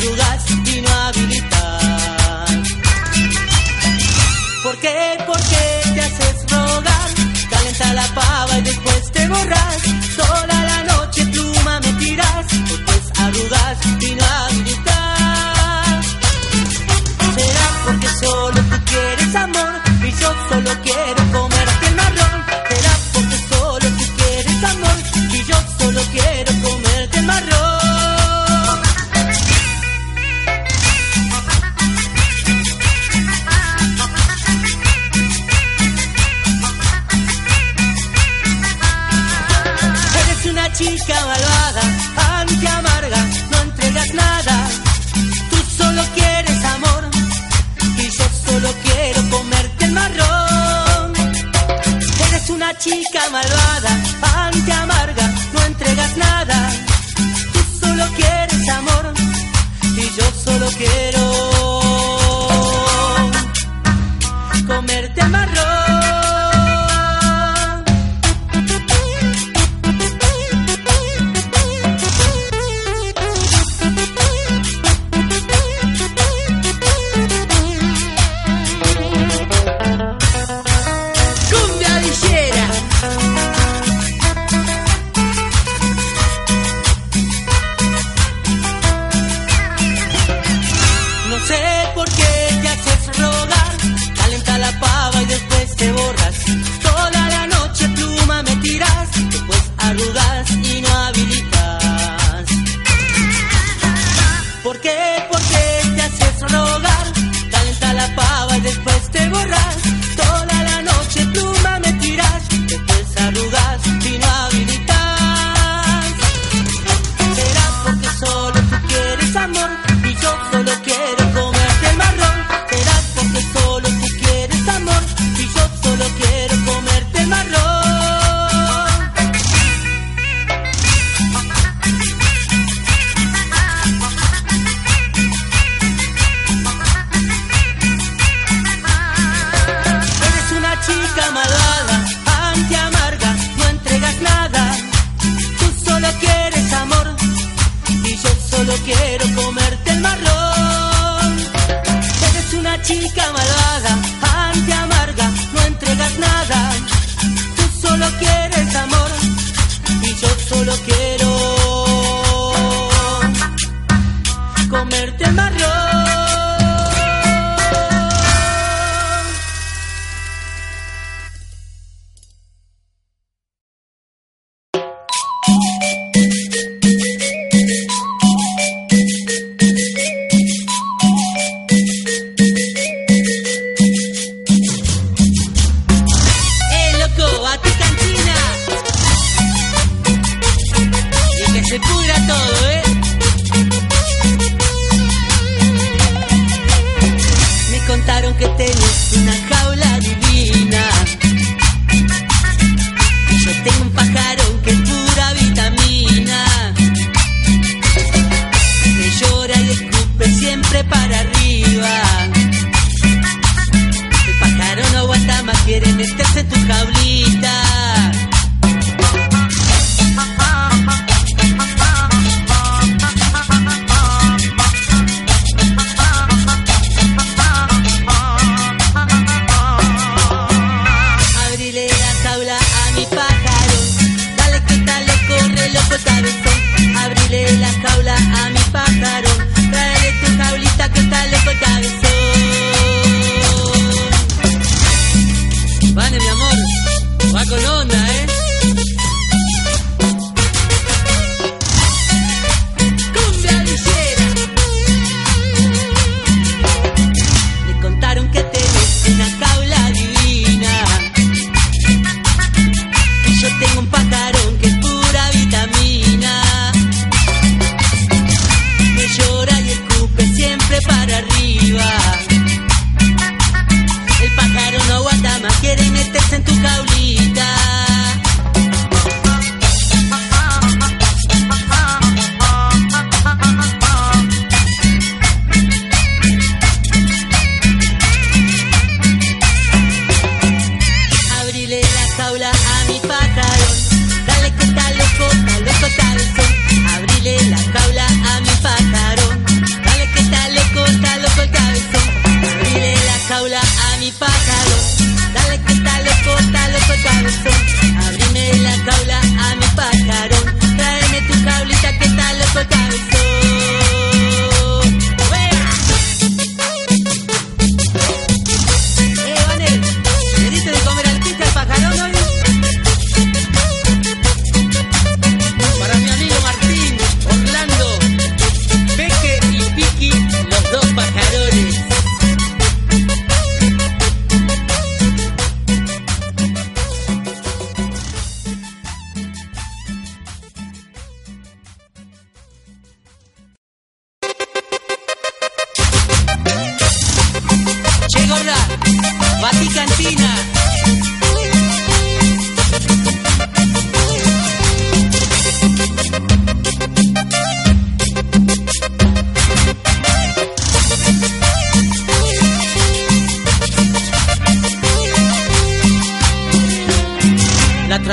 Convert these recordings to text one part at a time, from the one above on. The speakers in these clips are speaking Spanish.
arrugas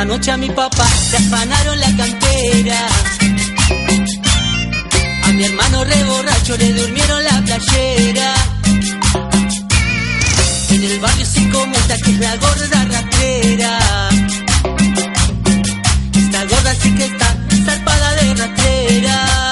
noche a mi papá le afanaron la cantera. A mi hermano re borracho le durmieron la playera. En el barrio se comenta que es la gorda rastrera. Esta gorda sí que está zarpada de rastrera.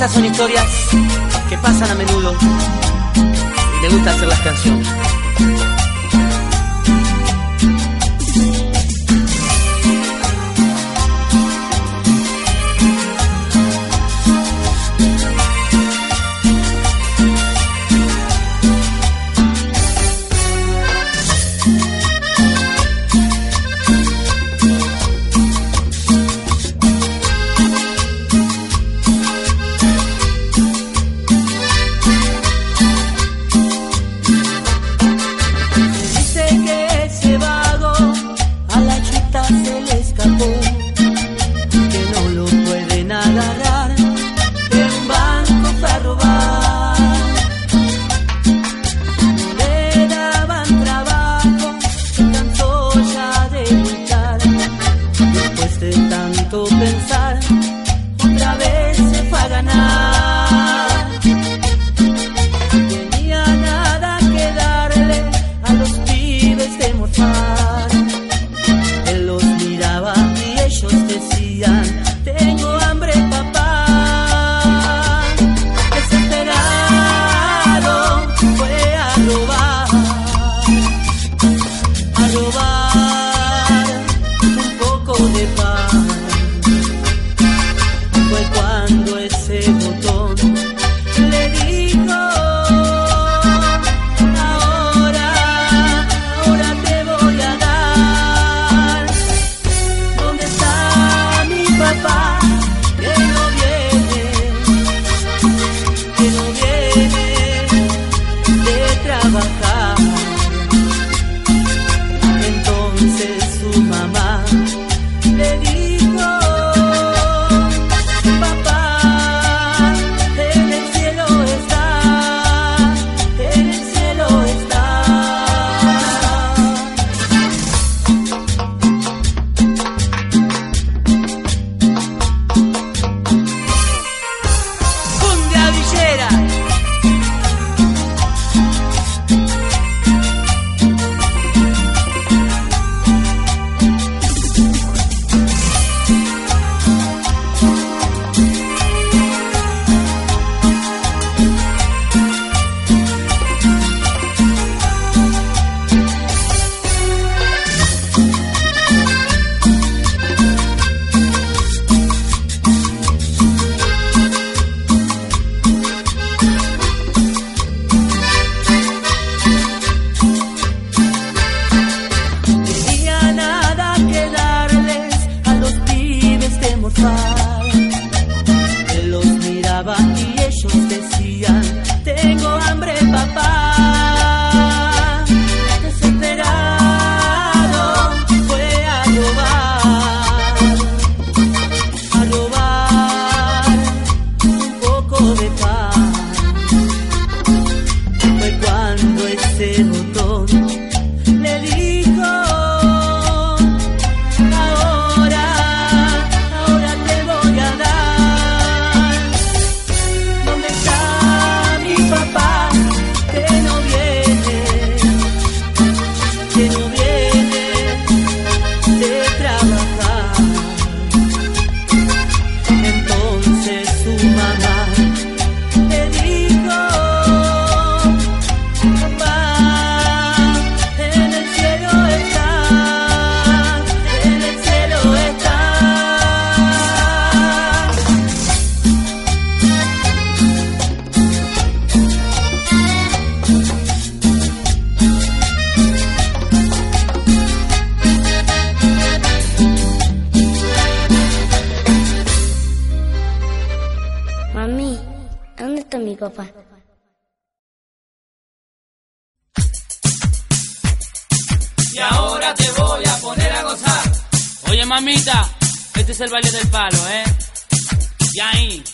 Estas son historias que pasan a menudo y me gusta hacer las canciones. trabajar. el baile del palo, ¿eh? Y ahí.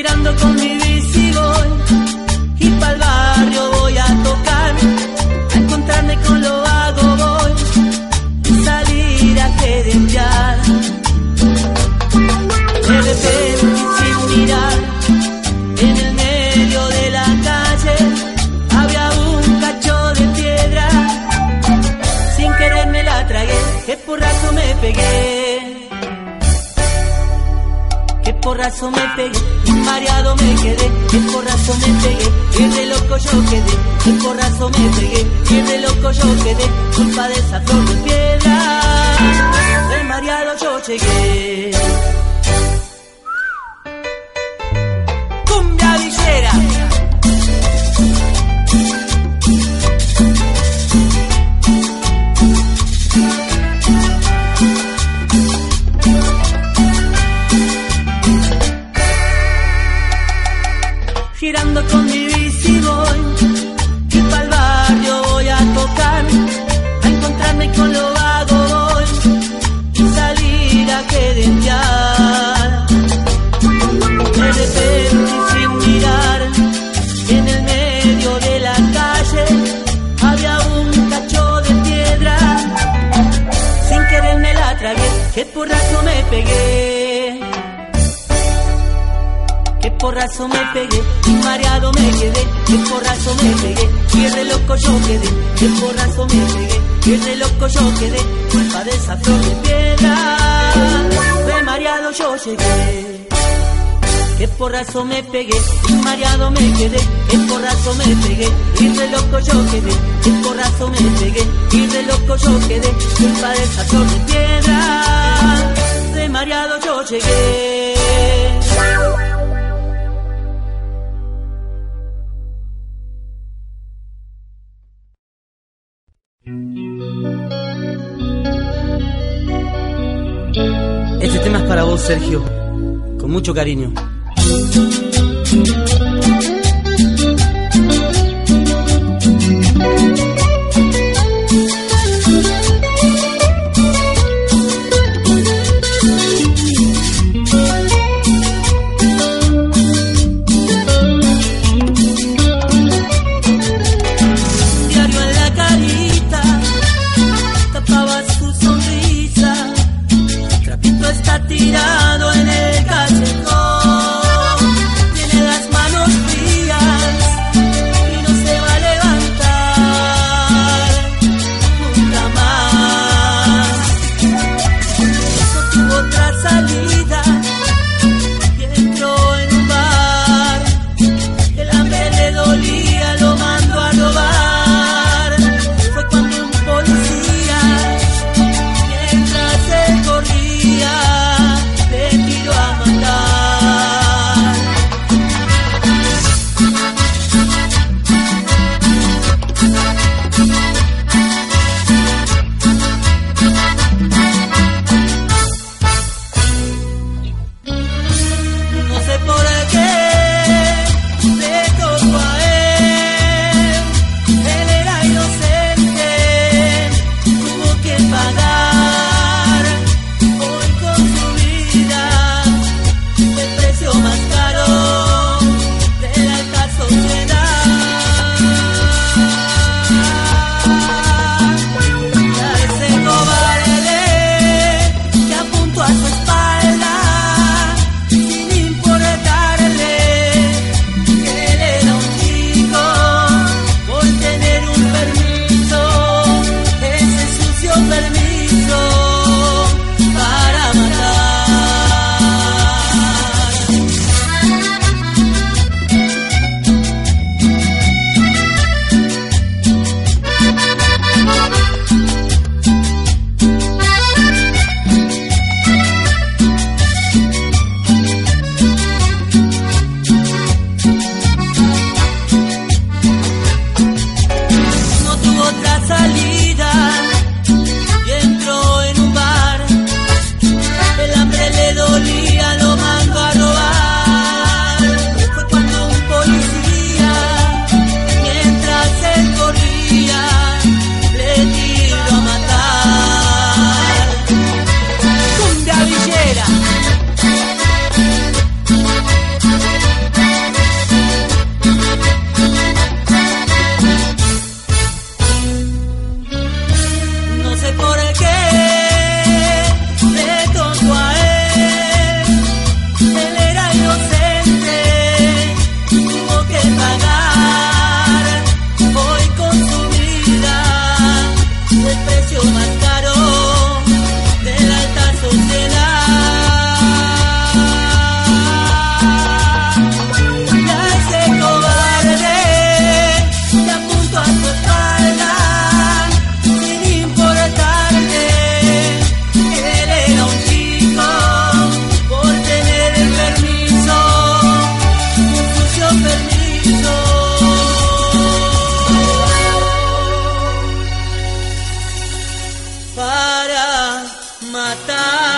girando con mi bici voy y pa'l porrazo me pegué, mareado me quedé, el porrazo me pegué, y de loco yo quedé, el porrazo me pegué, y de loco yo quedé, culpa de esa flor de piedra, de mareado yo llegué. Girando con porrazo me pegué, mareado me quedé, que porrazo me pegué, y de loco yo quedé, que porrazo me pegué, y de loco yo quedé, culpa de esa flor de piedra, de mareado yo llegué. Que porrazo me pegué, mareado me quedé, que porrazo me pegué, y de loco yo quedé, que porrazo me pegué, y de loco yo quedé, culpa de esa flor de piedra, de mareado yo llegué. Sergio, con mucho cariño. mata